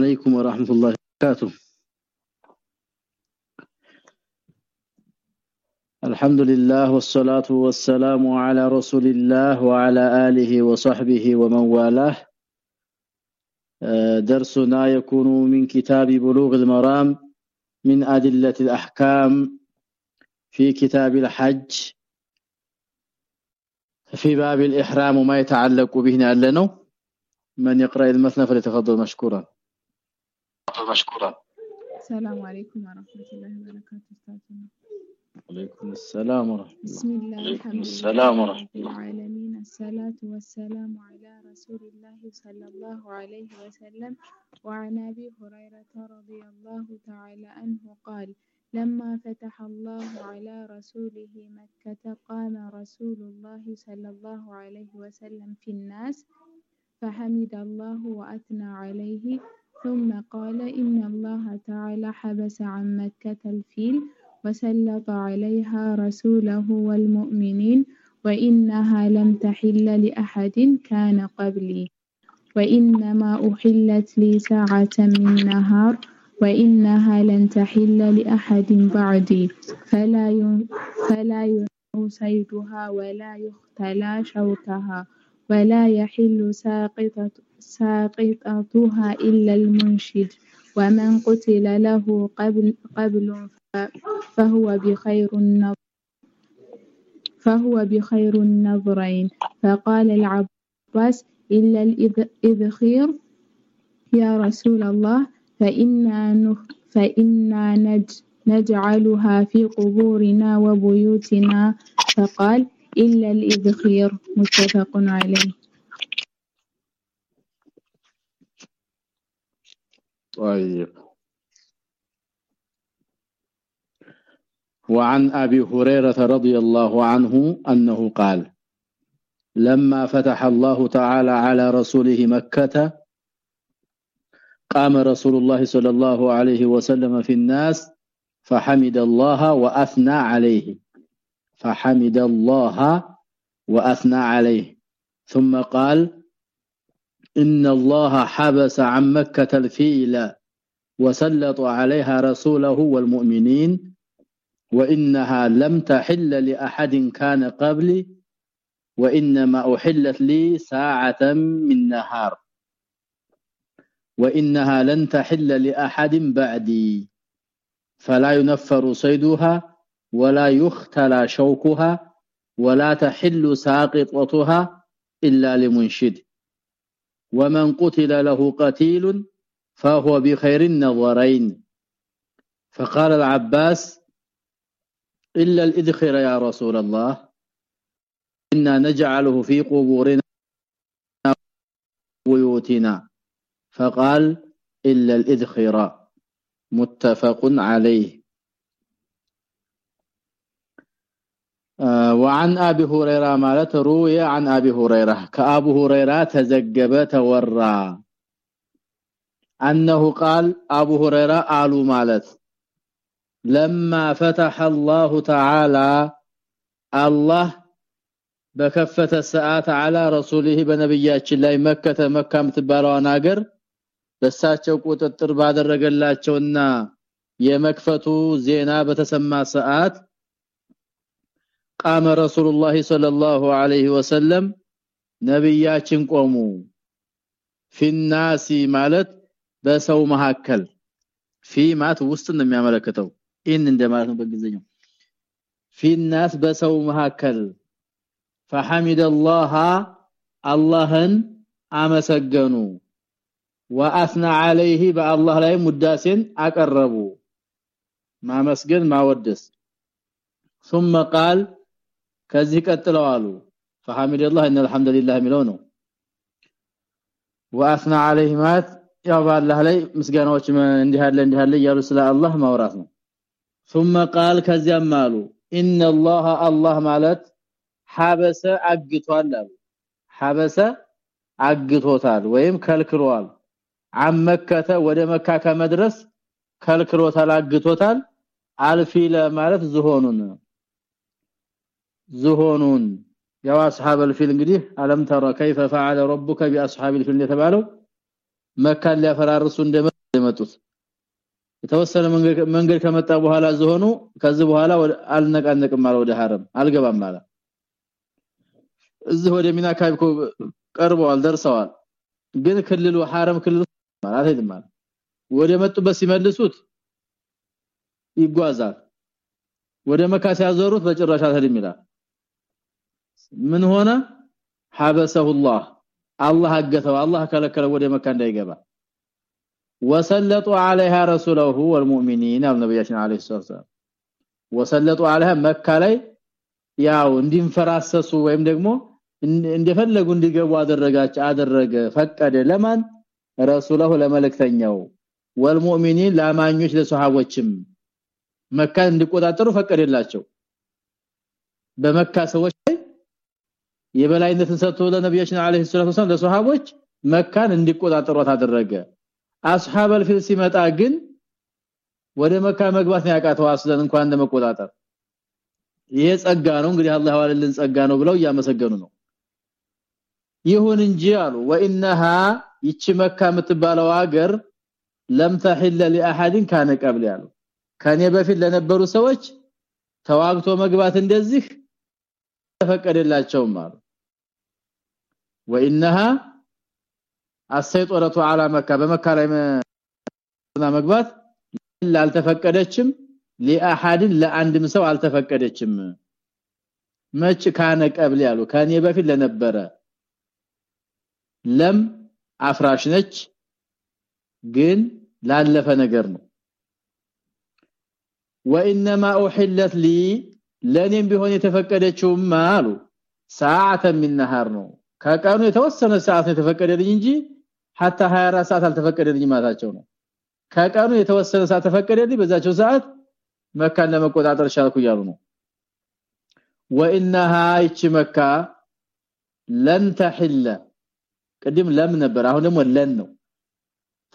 عليكم ورحمة الله وبركاته. الحمد لله والصلاة والسلام على رسول الله وعلى آله وصحبه ومن والاه. درسنا يكون من كتاب بلوغ المرام من أدلة الأحكام في كتاب الحج. في باب الإحرام وما يتعلق به لنا من يقرأ المثنى فليتفضل مشكورا. مشكورا السلام عليكم ورحمة الله وبركاته أستاذنا عليكم السلام ورحمة الله. بسم الله الحمد السلام ورحمة الله. العالمين الصلاة والسلام على رسول الله صلى الله عليه وسلم وعن أبي هريرة رضي الله تعالى عنه قال لما فتح الله على رسوله مكة قام رسول الله صلى الله عليه وسلم في الناس فحمد الله وأثنى عليه ثم قال إن الله تعالى حبس عن مكة الفيل وسلط عليها رسوله والمؤمنين وإنها لم تحل لأحد كان قبلي وإنما أحلت لي ساعة من نهار وإنها لن تحل لأحد بعدي فلا فلا ينهى صيدها ولا يختلى شوكها ولا يحل ساقطة ساقطتها إلا المنشد ومن قتل له قبل, قبل فهو بخير النظر فهو بخير النظرين. فقال العباس إلا الإذخير يا رسول الله فإنا, فإنا نج نجعلها في قبورنا وبيوتنا. فقال إلا الإذخير. متفق عليه. طيب. وعن أبي هريرة رضي الله عنه أنه قال لما فتح الله تعالى على رسوله مكة قام رسول الله صلى الله عليه وسلم في الناس فحمد الله وأثنى عليه. فحمد الله وأثنى عليه. ثم قال إن الله حبس عن مكة الفيل وسلط عليها رسوله والمؤمنين وإنها لم تحل لأحد كان قبلي وإنما أحلت لي ساعة من نهار وإنها لن تحل لأحد بعدي فلا ينفر صيدها ولا يختلى شوكها ولا تحل ساقطتها إلا لمنشد. ومن قتل له قتيل فهو بخير النظرين. فقال العباس إلا الإذخر يا رسول الله إنا نجعله في قبورنا بيوتنا فقال إلا الإذخر متفق عليه. وعن ابي هريره ማለት روي عن ابي هريره كابو هريره تزገበ ተወራ انه قال ابو هريره قالو ማለት لما فتح الله تعالى الله በከፈተ ሰዓት አላ رسوله በነብያችን ላይ መከተ መካም ትባለዋን ሀገር በሳቸው ቁጥጥር ባደረገላቸውና የመክፈቱ ዜና በተሰማ ሰዓት ቃመ ረሱላህ ሰለላሁ ዐለይሂ ወሰለም ነብያችን ቆሙ ፊናሲ ማለት በሰው መካከል ፊ ማለት ውስጥ ነው የሚያመለክተው ኢን እንደማለት ነው በእንግሊዝኛው ፊናስ በሰው መካከል فحمد الله አላህን አመሰገኑ واثنى عليه በአላህ ላይ ሙዳሴን አቀረቡ ማመስገን ማወደስ ثم قال ከዚህ ቀጥለው አሉ فحمد الله ان الحمد لله የሚለው ነው واثنى عليه ማለት ያው በአላህ ላይ ምስጋናዎች እንዲህ አለ እንዲህ አለ እያሉ ስለ አላህ ማውራት ነው ثم قال ከዚያም አሉ ان الله الله ማለት ሐበሰ አግቷል አሉ ሐበሰ አግቶታል ወይም ከልክሏል አመከተ ወደ መካ ከመድረስ ከልክሎታል አግቶታል አልፊለ ማለት ዝሆኑን ዝሆኑን ያው አስሐበል ፊል እንግዲህ አለም ተራ كيف فعل ربك باصحاب الفيل የተባለው መካን ሊያፈራርሱ እንደመጡት የተወሰነ መንገድ ከመጣ በኋላ ዝሆኑ ከዚህ በኋላ አልነቃነቅም ማለት ወደ ሐረም አልገባም ማለት እዚህ ወደ ሚና ካይኮ ቀርበዋል ደርሰዋል ግን ክልሉ ሐረም ክልሉ ማለት አይደለም ወደ መጡበት ሲመልሱት ይጓዛል ወደ መካ ሲያዞሩት በጭራሽ አልሄድም ይላል ምን ሆነ حبسه الله الله አገተው አላህ ከለከለ ወደ መካ እንዳይገባ وسلطوا عليها رسوله والمؤمنين النبيين عليه الصلاه والسلام وسلطوا عليها መካ ላይ ያው እንዲንፈራሰሱ ወይም ደግሞ እንደፈለጉ እንዲገቡ አደረጋች አደረገ ፈቀደ ለማን ረሱላሁ ለመልእክተኛው ወልሙእሚኒን ላማኞች ለሱሐቦችም መካ እንዲቆጣጠሩ ፈቀደላቸው በመካ ሰዎች የበላይነትን ሰጥቶ ለነብያችን አለይሂ ሰላቱ ወሰለም ለሰሃቦች መካን እንዲቆጣጠሯት አደረገ። አስሐበል ፊል ሲመጣ ግን ወደ መካ መግባት ነው ያቃተው። አስለን እንኳን እንደመቆጣጠር ይሄ ጸጋ ነው። እንግዲህ አላህ ዋለልን ጸጋ ነው ብለው እያመሰገኑ ነው። ይሁን እንጂ አሉ ወኢነሃ ይቺ መካ የምትባለው ሀገር ለም ተህለ ለአሐድን ካነ ቀብል ያሉ ከኔ በፊት ለነበሩ ሰዎች ተዋግቶ መግባት እንደዚህ ተፈቀደላቸውም አሉ وانها السيطره على مكه በመካ ላይ መግባት ላልተፈቀደችም لاحد ለአንድም ሰው አልተፈቀደችም መች ካነ ቀብል ያሉ ከኔ በፊት ለነበረ ለም አፍራሽ ነች ግን ላለፈ ነገር ነው وانما احلت لي ለኔም ቢሆን የተፈቀደችውም አሉ። ሰዓተ ምን ነው። ከቀኑ የተወሰነ ሰዓት የተፈቀደልኝ እንጂ hatta 24 ሰዓት አልተፈቀደልኝ ማለታቸው ነው። ከቀኑ የተወሰነ ሰዓት ተፈቀደልኝ በዛቸው ሰዓት መካን ለመቆጣጠር ሻልኩ ያሉ ነው። وانها ይቺ መካ ለን ተህለ ቅድም ለም ነበር አሁን ደግሞ ለን ነው።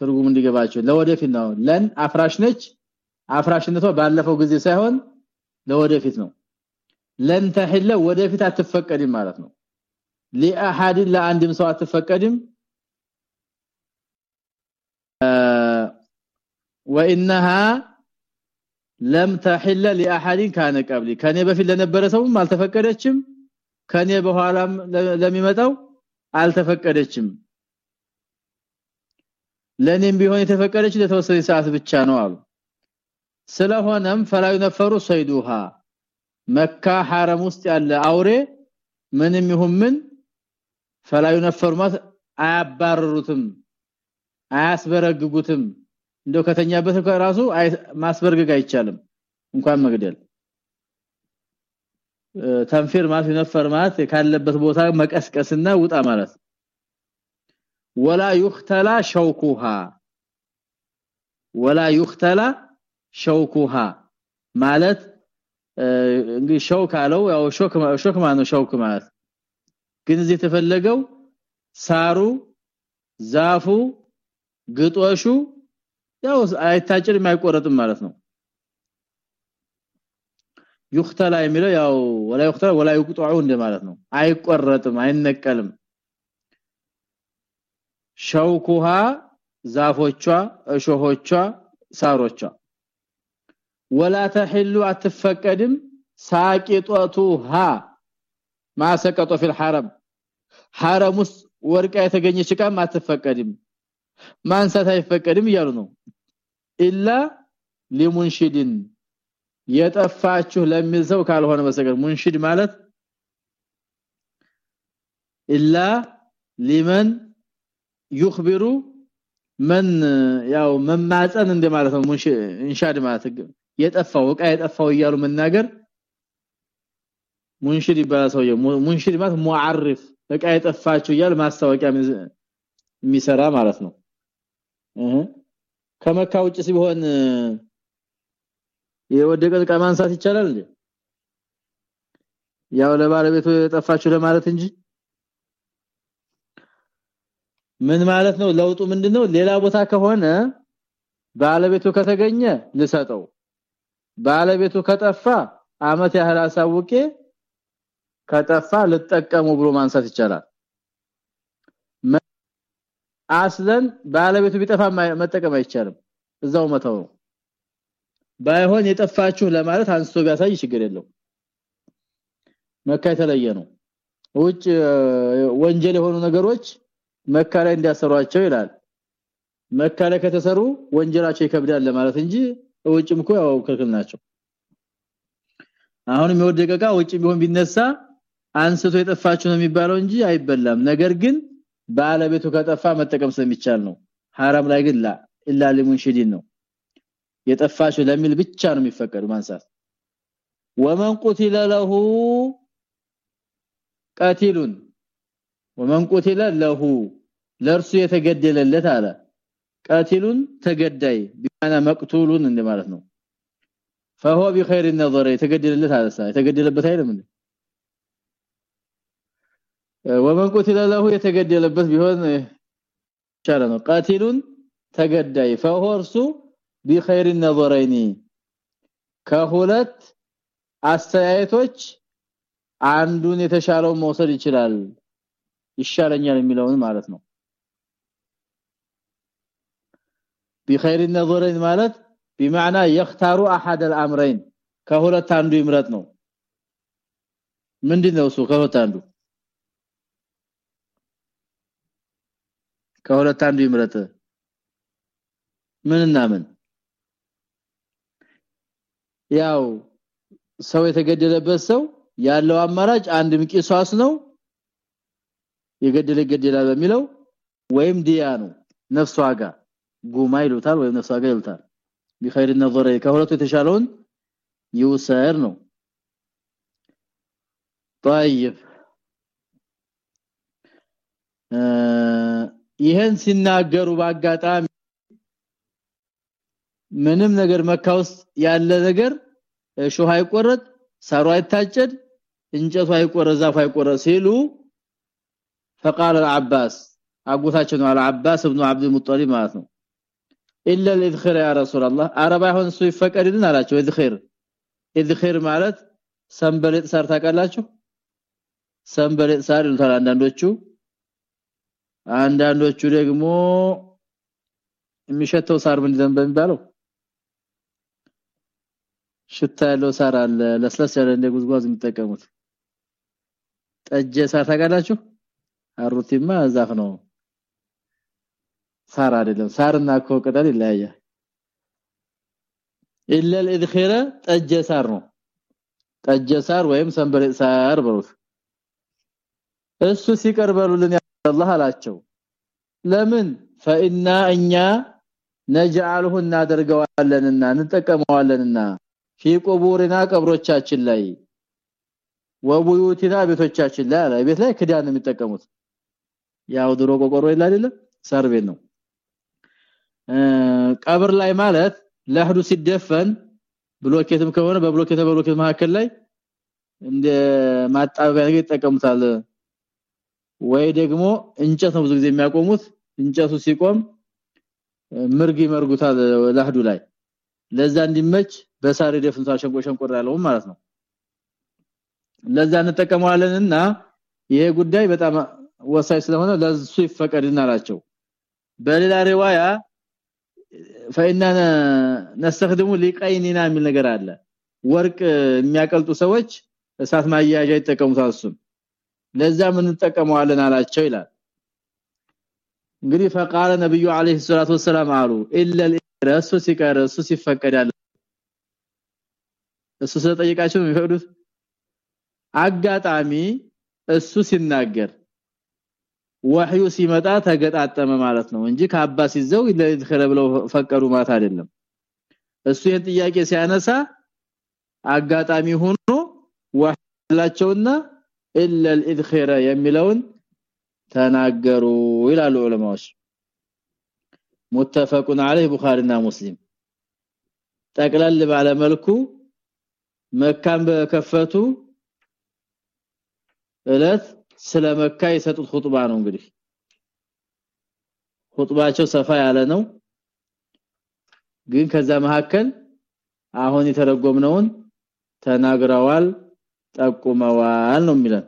ትርጉም እንዲገባቸው ለወደፊት ነው። ለን አፍራሽ ነች። አፍራሽነቷ ባለፈው ጊዜ ሳይሆን ለወደፊት ነው ለን ተህለ ወደፊት አትፈቀድም ማለት ነው ለአሐድ ለአንድም ሰው አትፈቀድም وانها لم تحل لاحد كان قبلي ከኔ በፊት ለነበረ ሰውም አልተፈቀደችም ከኔ በኋላም ለሚመጣው አልተፈቀደችም ለኔም ቢሆን የተፈቀደች ለተወሰነ ሰዓት ብቻ ነው አሉ ስለሆነም ፈላዩ ነፈሩ ሰይዱሃ። መካ حرم ውስጥ ያለ አውሬ ምንም ይሁን ምን ፈላዩ ነፈሩ ማለት አያባረሩትም አያስበረግጉትም። እንደው ከተኛበት ራሱ ማስበርግግ አይቻልም እንኳን መግደል። ተንፊር ማለት ነፈር ማለት ካለበት ቦታ መቀስቀስና ውጣ ማለት። ولا يختلى شوكها ولا يختلى ሸውኩሃ ማለት እንግዲህ ሸውክ አለው። ያው ሾክ ሾክ ማለት ነው። ሸውክ ማለት ግን እዚህ የተፈለገው ሳሩ ዛፉ ግጦሹ ያው አይታጭድ የማይቆረጥም ማለት ነው። ይختላ የሚለው ያው ወላ ይختላ ወላ ይقطعው እንደማለት ነው። አይቆረጥም አይነቀልም። ሸውኩሃ ዛፎቿ እሾሆቿ ሳሮቿ ولا تحل አትፈቀድም። ሳቂጧቱሃ ማሰቀጦ في الحرم حرم ውስጥ ወርቃ የተገኘች ቃም አትፈቀድም። ማንሳት አይፈቀድም እያሉ ነው። ኢላ ሊሙንሽድን የጠፋችሁ ለሚዘው ካልሆነ በስተቀር። ሙንሽድ ማለት ኢላ ሊመን ይخبሩ መን ያው መማፀን እንደማለት ነው። ሙንሽድ ኢንሻድ ማለት የጠፋው እቃ የጠፋው እያሉ መናገር ሙንሽድ ይባላል ሰውየው። ሙንሽድ ማለት ሙዓርፍ እቃ የጠፋቸው እያሉ ማስታወቂያ የሚሰራ ማለት ነው። ከመካ ውጭ ሲሆን የወደቀ እቃ ማንሳት ይቻላል እንዴ? ያው ለባለቤቱ የጠፋችሁ ለማለት እንጂ። ምን ማለት ነው? ለውጡ ምንድነው? ሌላ ቦታ ከሆነ ባለቤቱ ከተገኘ ልሰጠው ባለቤቱ ከጠፋ አመት ያህል አሳውቄ ከጠፋ ልጠቀሙ ብሎ ማንሳት ይቻላል። አስለን ባለቤቱ ቢጠፋ መጠቀም አይቻልም። እዛው መተው ነው። ባይሆን የጠፋችሁ ለማለት አንስቶ ቢያሳይ ችግር የለው መካ የተለየ ነው። ውጭ ወንጀል የሆኑ ነገሮች መካ ላይ እንዲያሰሯቸው ይላል። መካ ላይ ከተሰሩ ወንጀላቸው ይከብዳል ለማለት እንጂ ውጭም እኮ ያው ክልክል ናቸው አሁንም የወደቀ ውጭ ቢሆን ቢነሳ አንስቶ የጠፋችሁ ነው የሚባለው እንጂ አይበላም ነገር ግን ባለቤቱ ከጠፋ መጠቀም ስለሚቻል ነው حرام ላይ ግን ላ ኢላ ለሙንሽዲን ነው የጠፋችሁ ለሚል ብቻ ነው የሚፈቀዱ ማንሳት ወመን ቁቲለ ለሁ ቀቲሉን ወመን ቁቲለ ለሁ ለርሱ የተገደለለት አለ ቀቲሉን ተገዳይ ቢማና መቅቱሉን እንደማለት ነው فهو بخير النظر የተገደለለት አለ የተገደለበት አይደለም ወመን ቁትለ ለሁ የተገደለበት ቢሆን ቻለ ነው ቃቲሉን ተገዳይ ፈሆርሱ بخير النظرين ከሁለት አስተያየቶች አንዱን የተሻለው መውሰድ ይችላል ይሻለኛል የሚለውን ማለት ነው بخير النظرين ማለት بمعنى يختار احد الامرين ከሁለት አንዱ ይምረጥ ነው ምንድነው እሱ ከሁለት አንዱ ከሁለት አንዱ ይምረጥ ምንና ምን ያው ሰው የተገደለበት ሰው ያለው አማራጭ አንድ ምቂሷስ ነው የገደለ ገደላ በሚለው ወይም ዲያ ነው ነፍስ ዋጋ ጉማ ይሉታል ወይም ነፍስ ዋጋ ይሉታል بخير النظر ከሁለቱ የተሻለውን ይውሰር ነው طيب ይሄን ሲናገሩ ባጋጣሚ ምንም ነገር መካ ውስጥ ያለ ነገር ሾህ አይቆረጥ ሳሩ አይታጨድ እንጨቱ አይቆረጥ ዛፍ አይቆረጥ ሲሉ فقال العباس አጎታቸው ነው አልዓባስ ابن عبد المطلب ማለት ነው ኢላ ለዝኽር ያ ረሱላህ አረባ ይሁን እሱ ይፈቀድልን አላቸው እዝኽር እዝኽር ማለት ሰንበለጥ ሳር ታውቃላችሁ ሰንበለጥ ሳር ይሉታል አንዳንዶቹ አንዳንዶቹ ደግሞ የሚሸተው ሳር ምንድነው በሚባለው ሽታ ያለው ሳር አለ ለስለስ ያለ እንደ ጉዝጓዝ የሚጠቀሙት ጠጀ ሳር ታውቃላችሁ አሩቲማ ዛፍ ነው ሳር አይደለም ሳርና እኮ ቅጠል ይለያያል ኢላ الادخره ጠጀ ሳር ነው ጠጀ ሳር ወይም ሰንበሬ ሳር በሉት እሱ ሲቀርበሉልን አላህ አላቸው ለምን فإنا እኛ ነጃልሁ እናደርገዋለንና እንጠቀመዋለንና في قبورنا ቀብሮቻችን ላይ ወቡዩቲና ቤቶቻችን ላይ አለ ቤት ላይ ክዳን የሚጠቀሙት ያው ድሮ ቆቆሮ ይላል አይደለም ሳር ቤት ነው ቀብር ላይ ማለት ለህዱ ሲደፈን ብሎኬትም ከሆነ በብሎኬት በብሎኬት መካከል ላይ እንደ ማጣበቂያ ነገር ይጠቀሙታል። ወይ ደግሞ እንጨት ነው ብዙ ጊዜ የሚያቆሙት። እንጨቱ ሲቆም ምርግ ይመርጉታል ለህዱ ላይ። ለዛ እንዲመች በሳር ደፍንቷል ሸንቆ ሸንቆር ያለው ማለት ነው። ለዛ እንጠቀመዋለንና ይሄ ጉዳይ በጣም ወሳኝ ስለሆነ ለሱ ይፈቀድና አላቸው። በሌላ ሪዋያ فإننا نستخدم لقيننا የሚል ነገር አለ ወርቅ የሚያቀልጡ ሰዎች እሳት ማያያዣ ይጠቀሙታል እሱን ለዛ ምን እንጠቀመዋለን አላቸው ይላል እንግዲህ فقال ነብዩ አለይሂ ሰላቱ ወሰለም አሉ الا الرس ሲቀር እሱ ሲፈቀዳል እሱ ስለጠየቃቸው የሚፈቅዱት አጋጣሚ እሱ ሲናገር ወህዩ ሲመጣ ተገጣጠመ ማለት ነው እንጂ ከአባስ ይዘው ለድኸለ ብለው ፈቀዱ ማለት አይደለም እሱ ይሄን ጥያቄ ሲያነሳ አጋጣሚ ሆኖ ወህላቸውና الا الادخره የሚለውን ተናገሩ ይላሉ ዑለማዎች متفقون عليه ቡኻሪና ሙስሊም ጠቅለል ባለ መልኩ መካን በከፈቱ እለት ስለ መካ የሰጡት ኹጥባ ነው እንግዲህ ኹጥባቸው ሰፋ ያለ ነው ግን ከዛ መካከል አሁን የተረጎምነውን ተናግረዋል ጠቁመዋል ነው የሚለን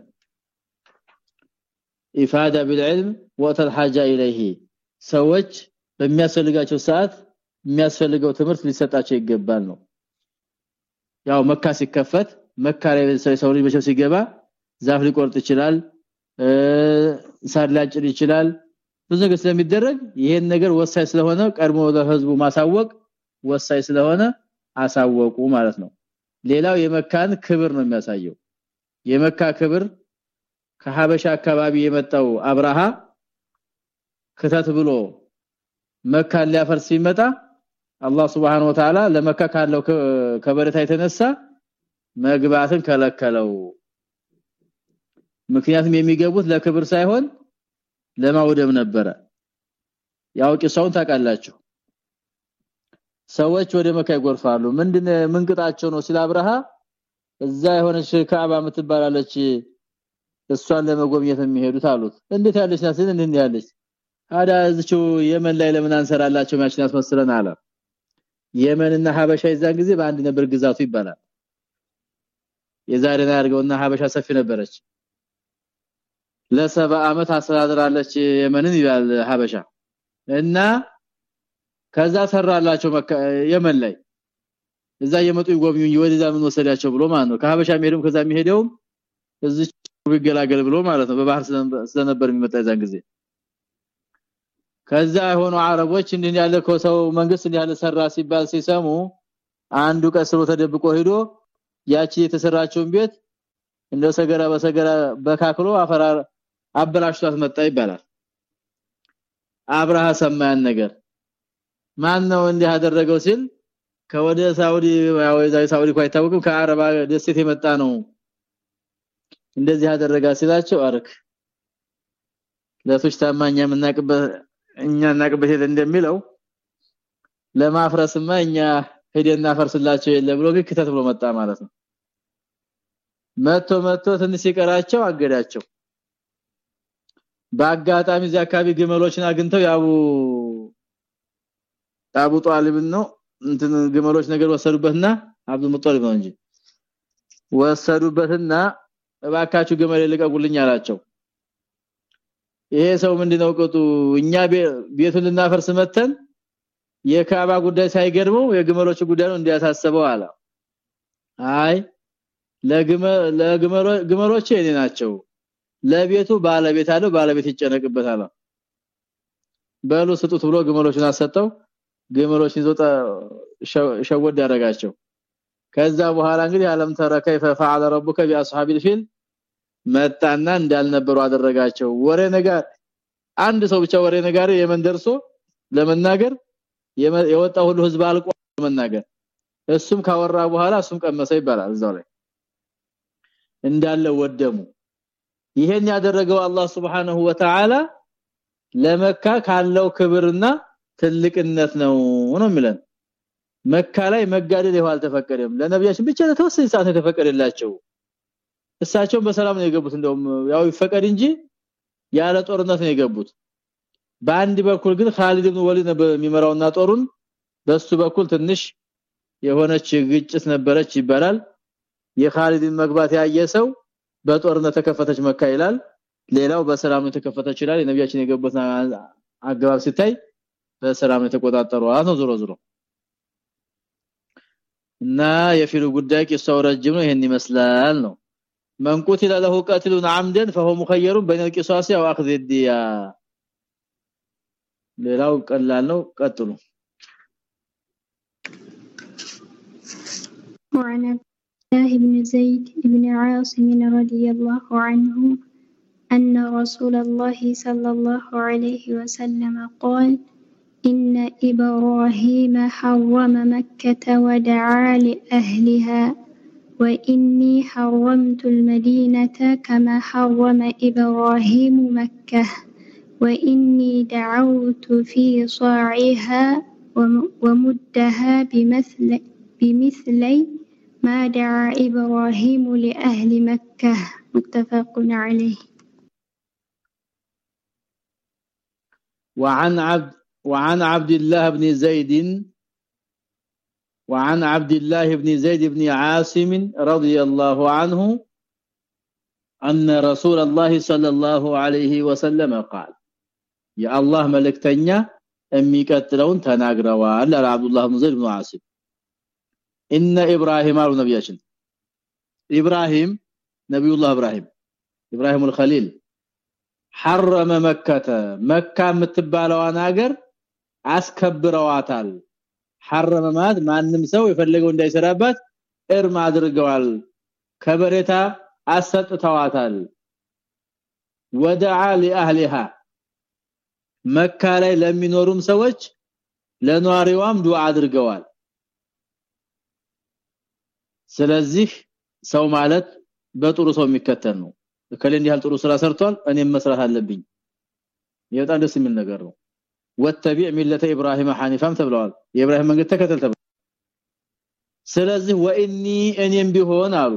ኢፋዳ بالعلم وقت الحاجه اليه ሰዎች በሚያስፈልጋቸው ሰዓት የሚያስፈልገው ትምህርት ሊሰጣቸው ይገባል ነው ያው መካ ሲከፈት መካ ላይ ሰው ልጅ በቸው ሲገባ ዛፍ ሊቆርጥ ይችላል ሳር ሊያጭድ ይችላል። ብዙ ነገር ስለሚደረግ ይሄን ነገር ወሳኝ ስለሆነ ቀድሞ ለህዝቡ ማሳወቅ ወሳኝ ስለሆነ አሳወቁ ማለት ነው። ሌላው የመካን ክብር ነው የሚያሳየው። የመካ ክብር ከሐበሻ አካባቢ የመጣው አብርሃ ክተት ብሎ መካን ሊያፈርስ ሲመጣ አላህ Subhanahu ለመካ ካለው ከበረታ የተነሳ መግባትን ከለከለው ምክንያቱም የሚገቡት ለክብር ሳይሆን ለማውደም ነበረ። ያው ቂሳውን ታውቃላችሁ። ሰዎች ወደ መካ ይጎርፋሉ። ምንድነ ምንቅጣቸው ነው ሲል እዛ የሆነች ካዕባ የምትባላለች እሷን ለመጎብኘት የሚሄዱት አሉት። እንዴት ያለች ናት እንዴት ያለች? አዳ እዚቹ የመን ላይ ለምን አንሰራላቸው ማችን ያስመስለን አለ። የመንና ሀበሻ ይዛን ጊዜ በአንድ ነበር ግዛቱ ይባላል። የዛሬና ያርገውና ሀበሻ ሰፊ ነበረች ለሰባ አመት አስተዳድራለች የመንን ይላል ሀበሻ። እና ከዛ ሰራላቸው የመን ላይ። እዛ የመጡ ይጎብኙኝ ወደዛ ምን ወሰዳቸው ብሎ ማለት ነው። ከሀበሻ የሚሄደው ከዛ የሚሄደው እዚህ ይገላገል ብሎ ማለት ነው። በባህር ስለነበር የሚመጣ ይዛን ጊዜ። ከዛ የሆኑ አረቦች እንዲህ ያለ ከሰው መንግስት እንዲህ ያለ ሰራ ሲባል ሲሰሙ አንዱ ቀስሮ ተደብቆ ሄዶ ያቺ የተሰራቸውን ቤት እንደ ሰገራ በሰገራ በካክሎ አፈራር አበላሽቷት መጣ ይባላል። አብርሃ ሰማያን ነገር ማን ነው እንዲህ ያደረገው ሲል ከወደ ሳውዲ ያው ሳውዲ አይታወቅም ከአረባ ደሴት የመጣ ነው እንደዚህ ያደረጋ ሲላቸው አርክ ለሶች ታማኛ የምናቅበት እኛ እናቅበት እንደሚለው ለማፍረስማ እኛ ሄደና ፈርስላቸው የለ ብሎ ግክተት ብሎ መጣ ማለት ነው። መቶ መቶ ትንሽ ሲቀራቸው አገዳቸው በአጋጣሚ እዚያ አካባቢ ግመሎችን አግኝተው ያቡ አቡ ጧሊብ ነው እንትን ግመሎች ነገር ወሰዱበትና አብዱ ሙጠሊብ ነው እንጂ ወሰዱበትና እባካችሁ ግመል ልቀቁልኝ አላቸው። ይሄ ሰው ምንድነው ቀጡ እኛ ቤቱን ልናፈርስ መተን የካባ ጉዳይ ሳይገርመው የግመሎች ጉዳይ ነው እንዲያሳስበው አለ። አይ ለግመሎች የኔ ናቸው ለቤቱ ባለቤት አለው ባለቤት ይጨነቅበታል በሉ ስጡት ብሎ ግመሎችን አሰጠው ግመሎችን ይዞ ሸወድ ያደረጋቸው ከዛ በኋላ እንግዲህ አለም ተረ كيف فعل ربك باصحاب الفيل መጣና እንዳልነበሩ አደረጋቸው ወሬ ነገር አንድ ሰው ብቻ ወሬ ነገር የመን ደርሶ ለመናገር የወጣ ሁሉ ህዝብ አልቆ ለመናገር እሱም ካወራ በኋላ እሱም ቀመሰ ይባላል እዛው ላይ እንዳለ ወደሙ ይሄን ያደረገው አላህ Subhanahu Wa Ta'ala ለመካ ካለው ክብርና ትልቅነት ነው ነው የሚለን። መካ ላይ መጋደል ይኸው አልተፈቀደም። ለነብያችን ብቻ ለተወሰነ ሰዓት የተፈቀደላቸው። እሳቸው በሰላም ነው የገቡት። እንደውም ያው ይፈቀድ እንጂ ያለ ጦርነት ነው የገቡት። በአንድ በኩል ግን ኻሊድ ኢብኑ ወሊድ ነበር የሚመራውና ጦሩን በሱ በኩል ትንሽ የሆነች ግጭት ነበረች ይባላል። የኻሊድን መግባት ያየ ሰው በጦርነት ተከፈተች መካ ይላል ሌላው በሰላም ነው ተከፈተች ይላል የነቢያችን የገቡት አገባብ ሲታይ በሰላም ነው ተቆጣጠሩ ነው ዞሮ ዞሮ እና የፊሉ ጉዳይ ቂሳው ረጅም ነው ይሄን ይመስላል ነው من قتل له قاتل عمدا فهو مخير بين القصاص او اخذ الدية ሌላው ቀላል ነው ቀጥሉ وعن الله بن زيد بن عاصم رضي الله عنه أن رسول الله صلى الله عليه وسلم قال إن إبراهيم حرم مكة ودعا لأهلها وإني حرمت المدينة كما حرم إبراهيم مكة وإني دعوت في صاعها ومدها بمثل بمثلي ما دعا إبراهيم لأهل مكة متفق عليه وعن عبد وعن عبد الله بن زيد وعن عبد الله بن زيد بن عاصم رضي الله عنه أن رسول الله صلى الله عليه وسلم قال የአላህ መልእክተኛ የሚቀጥለውን ተናግረዋል አለ አብዱላህ ኢብኑ ዘይድ ኢብኑ አሲም ኢነ ኢብራሂም አሉ ነብያችን ኢብራሂም ነብዩላህ ኢብራሂም ኢብራሂም الخليل حرم መከተ መካ የምትባለዋን ሀገር አስከብረዋታል حرم ማለት ማንም ሰው የፈለገው እንዳይሰራባት እርም አድርገዋል ከበሬታ አሰጥተዋታል ወደዓ لأهلها መካ ላይ ለሚኖሩም ሰዎች ለኗሪዋም ዱዓ አድርገዋል ስለዚህ ሰው ማለት በጥሩ ሰው የሚከተል ነው። ከለ እንዲህ ጥሩ ስራ ሰርቷል እኔም መስራት አለብኝ። የበጣም ደስ የሚል ነገር ነው። ወተቢዕ ሚለተ ኢብራሂም ሐኒፋም ተብለዋል። የኢብራሂም መንገድ ተከተል ተብለዋል ስለዚህ ወኢኒ እኔም ቢሆን አሉ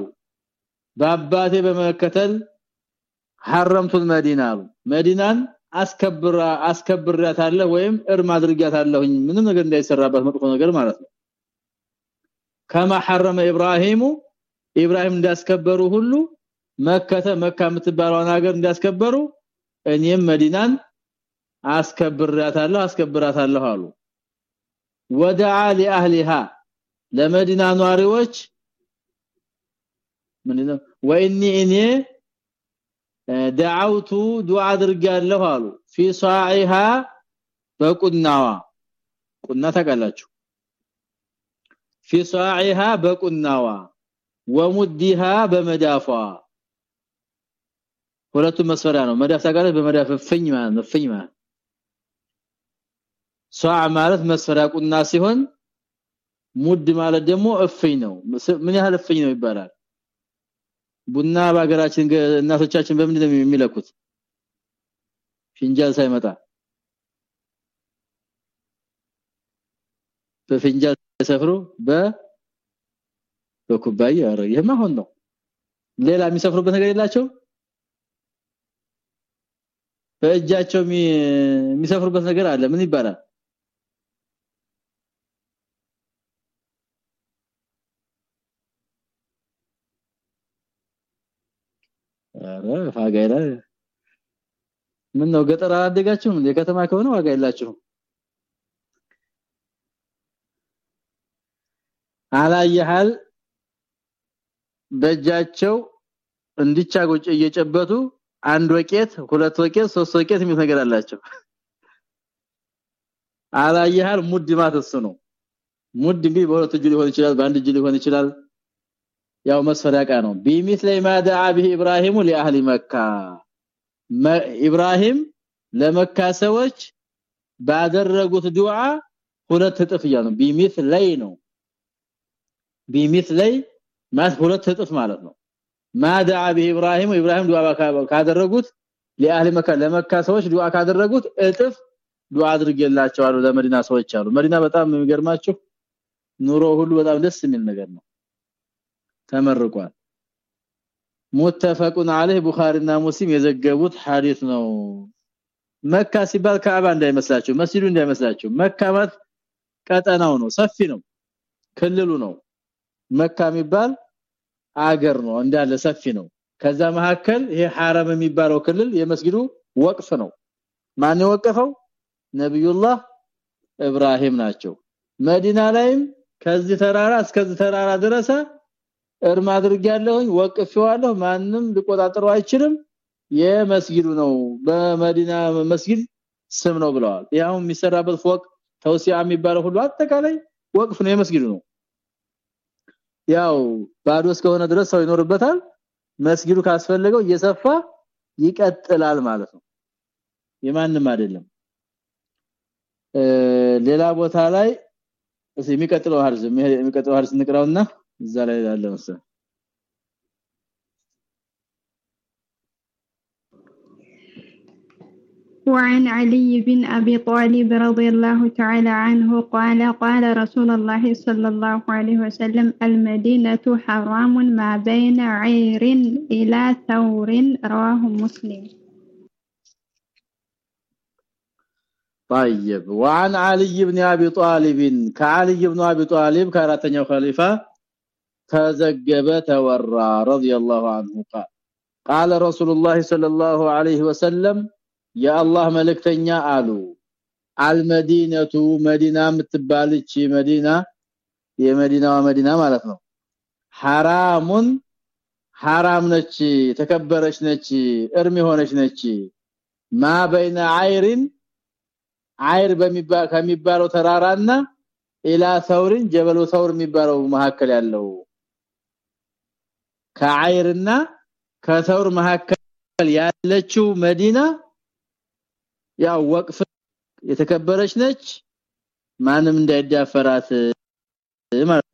በአባቴ በመከተል ሐረምቱል መዲና አሉ። መዲናን አስከብራ አስከብራታለሁ ወይም እርም አድርጋታለሁኝ ምንም ነገር እንዳይሰራበት መጥፎ ነገር ማለት ነው ከማ حرم ኢብራሂሙ ኢብራሂም እንዳስከበሩ ሁሉ መከተ መካ የምትባለውን ሀገር እንዳስከበሩ እኔም መዲናን አስከብራታለሁ አስከብራታለሁ አሉ ወደዓ لأهلها ለመዲና ኗሪዎች ምንድነው ወኢኒ እኔ دعوت ዱዓ አድርጋለሁ አሉ في صاعها በቁናዋ ቁና ታውቃላችሁ في صاعها በቁናዋ ومدها በመዳፏ ሁለቱም መስፈሪያ ነው መዳፍ ታውቃለህ በመዳፍ ፍኝ ማለት ነው ፍኝ ማለት ሷዕ ማለት መስፈሪያ ቁና ሲሆን ሙድ ማለት ደግሞ እፍኝ ነው ምን ያህል እፍኝ ነው ይባላል ቡና በሀገራችን እናቶቻችን በምንድን ነው የሚለኩት ፊንጃል ሳይመጣ በፊንጃል ሰፍሮ በ በኩባያ አረ የማሆን ነው። ሌላ የሚሰፍሩበት ነገር የላቸው በእጃቸው የሚሰፍሩበት ነገር አለ። ምን ይባላል? አረ ፋጋይላ ምን ነው? ገጠር አደጋችሁም የከተማ ከሆነ ዋጋ የላችሁም አላየሃል? በእጃቸው እንዲቻጎጭ እየጨበቱ አንድ ወቄት ሁለት ወቄት ሶስት ወቄት የሚል ነገር አላቸው። አላየሃል? مد ነው። مد በሁለት እጅ ሊሆን ይችላል በአንድ እጅ ሊሆን ይችላል። ያው መስፈሪያ ነው። بمثلي ما دعا به إبراهيم لأهل مكة። ኢብራሂም ለመካ ሰዎች ባደረጉት ዱዓ ሁለት እጥፍ ነው። بمثلي ነው ላይ ማለት ሁለት እጥፍ ማለት ነው። ማዳ ቢሂ ኢብራሂም ዱዓ ካደረጉት ለአህሊ መካ ለመካ ሰዎች ዱዓ ካደረጉት እጥፍ ዱዓ አድርገላቸዋል ለመዲና ሰዎች አሉ። መዲና በጣም የሚገርማችሁ ኑሮ ሁሉ በጣም ደስ የሚል ነገር ነው። ተመርቋል። ሙተፈቁን አለህ ቡኻሪና ሙስሊም የዘገቡት ሐዲስ ነው። መካ ሲባል ካዕባ እንዳይመስላችሁ መስጂዱ እንዳይመስላችሁ መካ ማለት ቀጠናው ነው ሰፊ ነው ክልሉ ነው መካ የሚባል አገር ነው እንዳለ ሰፊ ነው። ከዛ መካከል ይሄ ሐረም የሚባለው ክልል የመስጊዱ ወቅፍ ነው። ማን የወቀፈው? ነብዩላህ ኢብራሂም ናቸው። መዲና ላይም ከዚህ ተራራ እስከዚህ ተራራ ድረስ እርም አድርጌያለሁኝ ወቅፌዋለሁ። ማንም ሊቆጣጠረው አይችልም። የመስጊዱ ነው በመዲና መስጊድ ስም ነው ብለዋል። ያው የሚሰራበት ፎቅ ተውሲያ የሚባለው ሁሉ አጠቃላይ ወቅፍ ነው የመስጊዱ ነው ያው ባዶ እስከሆነ ድረስ ሰው ይኖርበታል። መስጊዱ ካስፈለገው እየሰፋ ይቀጥላል ማለት ነው። የማንም አይደለም። ሌላ ቦታ ላይ እዚህ የሚቀጥለው ሀርዝ የሚቀጥለው ሀርዝ እንቅራውና እዛ ላይ ያለ መሰለኝ وعن علي بن أبي طالب رضي الله تعالى عنه قال قال رسول الله صلى الله عليه وسلم المدينة حرام ما بين عير إلى ثور. رواه مسلم. طيب. وعن علي بن أبي طالب كعلي بن أبي طالب كاراتኛው خليفة تزجب تورى رضي الله عنه قال قال رسول الله صلى الله عليه وسلم የአላህ መልእክተኛ አሉ። አልመዲነቱ መዲና የምትባልች መዲና የመዲናዋ መዲና ማለት ነው። ሐራሙን ሐራም ነች ተከበረች ነች እርም የሆነች ነች። ማ በይነ አይሪን አይር በሚባል ከሚባለው ተራራና ኢላ ሰውሪን ጀበሉ ሰውር የሚባለው መካከል ያለው። ከአይርና ከሰውር መካከል ያለችው መዲና ያው ወቅፍ የተከበረች ነች ማንም እንዳይዳፈራት ማለት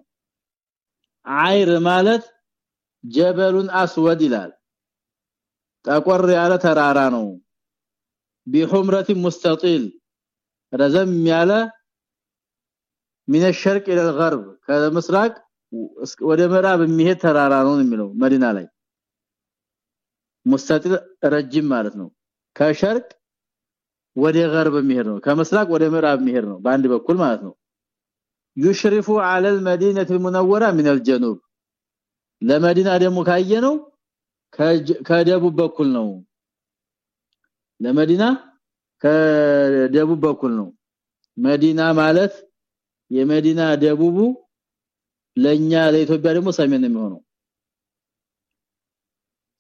አይር ማለት ጀበሉን አስወድ ይላል ጠቆር ያለ ተራራ ነው ቢሁምረት ሙስተጢል ረዘም ያለ من الشرق الى الغرب ከምስራቅ ወደ ምዕራብ የሚሄድ ተራራ ነው የሚለው መዲና ላይ ሙስተጢል ረጅም ማለት ነው ከሸርቅ ወደ غرب የሚሄድ ነው ከምስራቅ ወደ ምዕራብ የሚሄድ ነው በአንድ በኩል ማለት ነው يشرف على المدينه المنوره من الجنوب ለመዲና ደግሞ ካየነው ከደቡብ በኩል ነው ለመዲና ከደቡብ በኩል ነው መዲና ማለት የመዲና ደቡቡ ለኛ ለኢትዮጵያ ደግሞ ሰሜን ነው የሚሆነው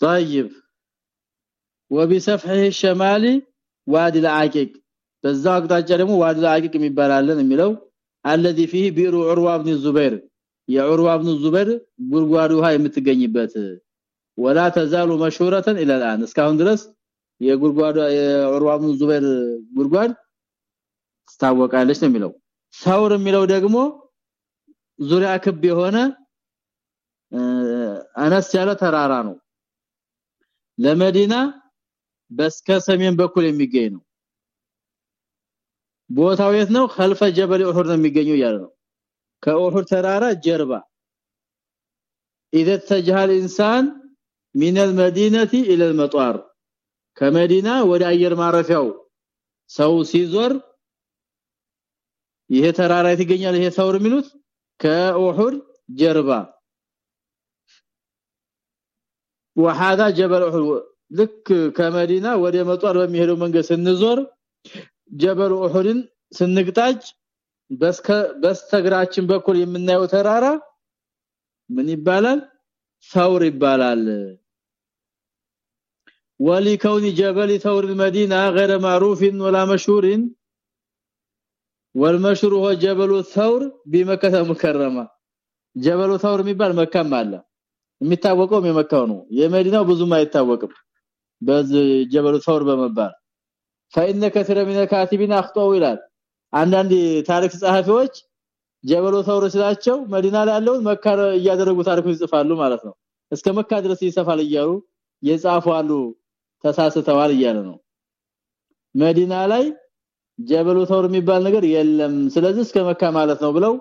طيب وبسفحه الشمالي وادي العقيق በዛው አቅጣጫ ደግሞ ዋዲ العقيق የሚባል አለን የሚለው الذي فيه بئر عروه بن الزبير የዑርዋ بن الزبير ጉድጓድ ውሃ የምትገኝበት ولا تزال مشهوره الى الان እስካሁን ድረስ የጉድጓዱ የዑርዋ بن الزبير ጉድጓድ ትታወቃለች ነው የሚለው ሳውር የሚለው ደግሞ ዙሪያ ክብ የሆነ አነስ ያለ ተራራ ነው ለመዲና በስከ ሰሜን በኩል የሚገኝ ነው ቦታው የት ነው خلف جبل احد ነው የሚገኘው ያለ ነው ከኡሁድ ተራራ ጀርባ اذا اتجه الانسان من المدينه الى المطار ከመዲና ወደ አየር ማረፊያው ሰው ሲዞር ይሄ ተራራ ይገኛል ይሄ ሰውር የሚሉት ከኡሁድ ጀርባ وهذا جبل احد ልክ ከመዲና ወደ መጧር በሚሄደው መንገድ ስንዞር ጀበል ኡሁድን ስንግጣጭ በስከ በስተግራችን በኩል የምናየው ተራራ ምን ይባላል ثور ይባላል ولكون جبل ثور المدينه غير معروف ولا مشهور والمشهور هو جبل الثور بمكه المكرمه جبل ثور የሚባል መካም አለ የሚታወቀው የመካው ነው የመዲናው ብዙም አይታወቅም በዚህ ጀበሉ ثور በመባል فإن كثير من الكاتبين اخطأوا ይላል አንዳንድ ታሪክ ጸሐፊዎች ጀበሉ ثور ስላቸው መዲና ላይ ያለው መካ እያደረጉ ታሪኩ ይጽፋሉ ማለት ነው እስከ መካ ድረስ ይሰፋል እያሉ የጻፉ አሉ ተሳስተዋል እያለ ነው መዲና ላይ ጀበሉ ثور የሚባል ነገር የለም ስለዚህ እስከ መካ ማለት ነው ብለው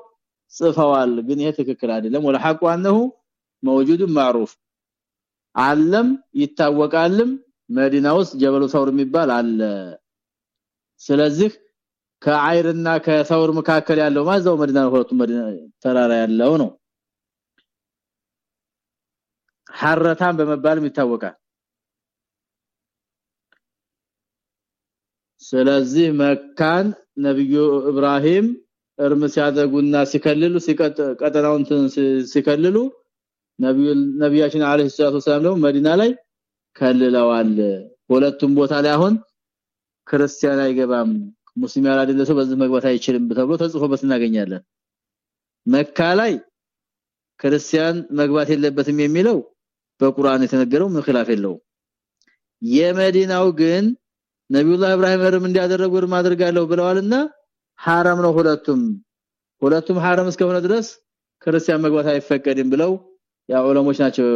ጽፈዋል ግን ይሄ ትክክል አይደለም ወለ ሐቁ አንሁ موجود معروف ዓለም ይታወቃልም መዲና ውስጥ ጀበሉ ሰውር የሚባል አለ። ስለዚህ ከአይርና ከሰውር መካከል ያለው ማዛው መዲና ሁለቱ መዲና ተራራ ያለው ነው። ሐረታን በመባልም ይታወቃል። ስለዚህ መካን ነብዩ ኢብራሂም እርም ሲያደጉና ሲከልሉ ሲቀጠናውን ሲከልሉ ነብዩ ነብያችን አለይሂ ሰላቱ ሰላም መዲና ላይ ከልለዋል ሁለቱም ቦታ ላይ አሁን ክርስቲያን አይገባም ሙስሊም ያላደለ ሰው በዚህ መግባት አይችልም ተብሎ ተጽፎበት እናገኛለን መካ ላይ ክርስቲያን መግባት የለበትም የሚለው በቁርአን የተነገረው ምን خلاف የለው የመዲናው ግን ነብዩላህ ኢብራሂም እርም እንዲያደረጉ እርም አድርጋለሁ ብለዋልና حرام ነው ሁለቱም ሁለቱም حرام እስከሆነ ድረስ ክርስቲያን መግባት አይፈቀድም ብለው ያ ዑለሞች ናቸው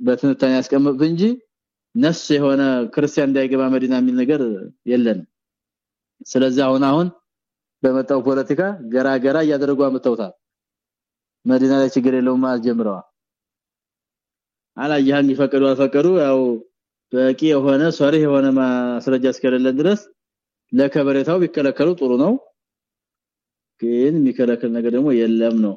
በትንታኔ ያስቀምጡት እንጂ ነስ የሆነ ክርስቲያን እንዳይገባ መዲና የሚል ነገር የለንም ስለዚህ አሁን አሁን በመጣው ፖለቲካ ገራገራ እያደረጉ አመጣውታል መዲና ላይ ችግር የለውም አልጀምረዋል አላየህ የሚፈቀዱ አልፈቀዱ ያው በቂ የሆነ ሶሪህ የሆነ ማስረጃ እስከሌለ ድረስ ለከበሬታው ቢከለከሉ ጥሩ ነው። ግን የሚከለከል ነገር ደግሞ የለም ነው